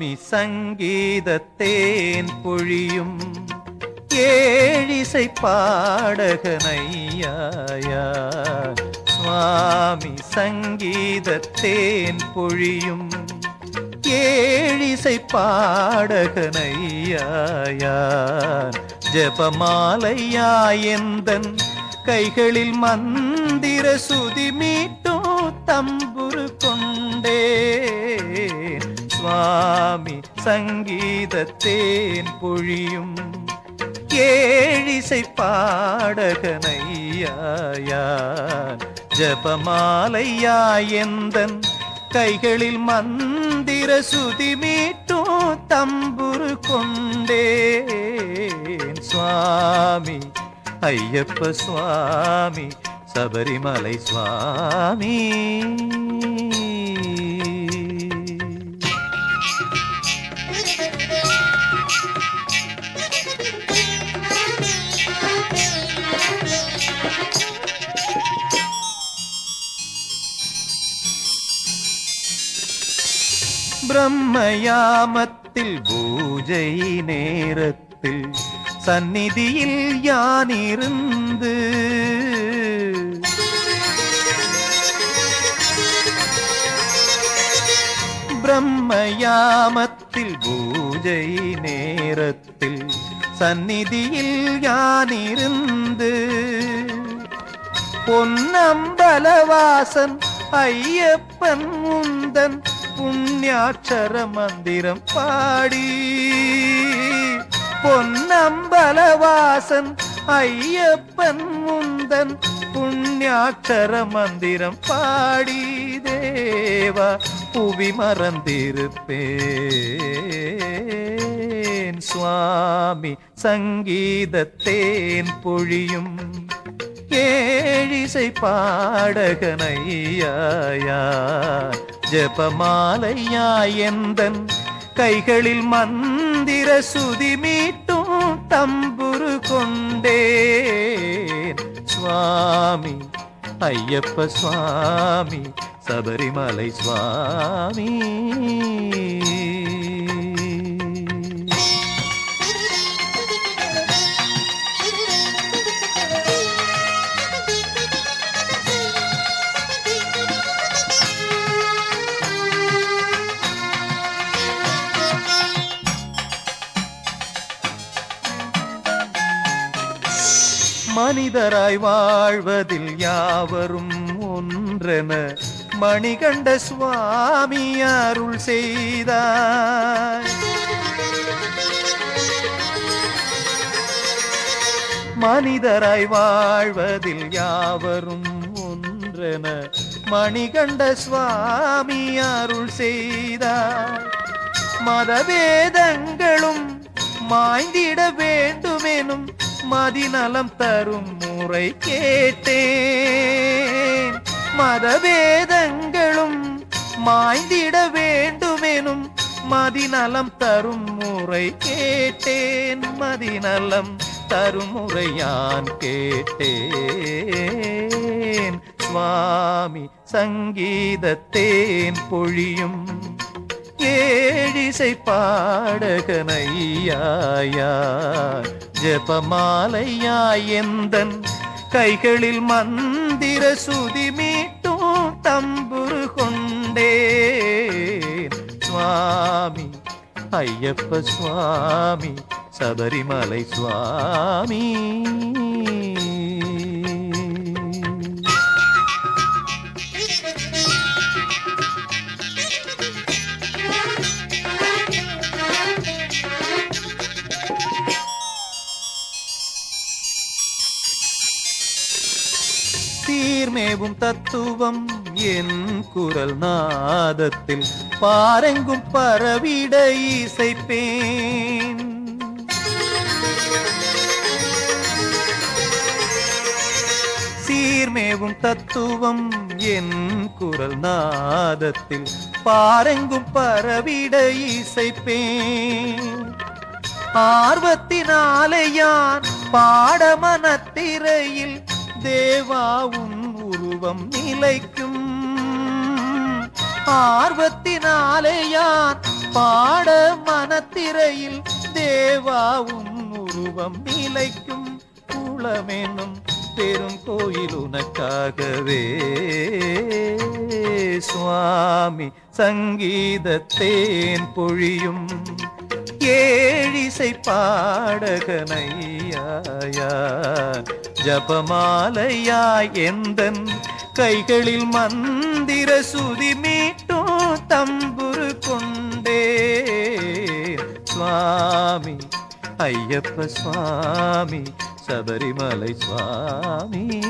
சுவாமி சங்கீதத்தேன் பொழியும் ஏழிசை பாடகனையா சுவாமி சங்கீதத்தேன் பொழியும் ஏழிசை பாடகனையா ஜபமாலையா ஜபமாலையாயந்தன் கைகளில் மந்திர சுதி மீட்டும் தம்புரு கொண்டே. சுவாமி சங்கீதத்தேன் பொழியும். ஏழிசை பாடகனையாயான். ஜபமாலையா ஜபமாலையாயந்தன் கைகளில் மந்திர சுதி மீட்டும் தம்புரு கொண்டேன். சுவாமி ஐயப்ப சுவாமி சபரிமலை சுவாமி. பிரம்மயாமத்தில் பூஜை நேரத்தில் சந்நிதியில் யான் இருந்து பிரம்மயாமத்தில் பூஜை நேரத்தில் சந்நிதியில் யான் இருந்து பொன்னம்பலவாசன் ஐயப்பன் முந்தன் புண்ணியாட்சர மந்திரம் பாடி. பொன்னம்பலவாசன் ஐயப்பன் முந்தன் புண்ணியாட்சர மந்திரம் பாடி. தேவா புவி மறந்திருப்பேன். சுவாமி சங்கீதத்தேன் பொழியும். ஏழிசை பாடகனையாயா ஜபமாலையாயந்தன் கைகளில் மந்திர சுதி மீட்டும் தம்புரு கொண்டேன். சுவாமி ஐயப்ப சுவாமி சபரிமலை சுவாமி. மனிதராய் வாழ்வதில் யாவரும் ஒன்றென மணிகண்ட சுவாமி அருள் செய்தார். மனிதராய் வாழ்வதில் யாவரும் ஒன்றென மணிகண்ட சுவாமி அருள் செய்தார். மதவேதங்களும் மாய்ந்திட வேண்டுமெனும் மதிநலம் தரும் முறை கேட்டேன். மதவேதங்களும் மாய்ந்திட வேண்டுமெனும் மதிநலம் தரும் முறை கேட்டேன். மதிநலம் தரும் முறையான் கேட்டேன். சுவாமி சங்கீதத்தேன் பொழியும் ஏழிசை பாடகனையாயார் ஜபமாலையாய் எந்தன் கைகளில் மந்திர சுதி மீட்டும் தம்புரு கொண்டே சுவாமி ஐயப்ப சுவாமி சபரிமலை சுவாமி. சீர்மேவும் தத்துவம் என் குரல் நாதத்தில். பாரெங்கும் பரவிட இசைப்பேன். சீர்மேவும் தத்துவம் என் குரல் நாதத்தில். பாரெங்கும் பரவிட இசைப்பேன். ஆர்வத்தினாலே யான் பாடமனத்திரையில் தேவாவும் உருவம் நிலைக்கும். ஆர்வத்தினாலே யான் பாட மனத்திரையில் தேவாவும் உருவம் நிலைக்கும். குளமெனும் பெரும் கோயில் உனக்காகவே. சுவாமி சங்கீதத்தேன் பொழியும். ஏழிசை பாடகனையாயான் ஜபமாலையாய் எந்தன் கைகளில் மந்திர சுதி மீட்டும் தம்புரு கொண்டே. சுவாமி ஐயப்ப சுவாமி சபரிமலை சுவாமி.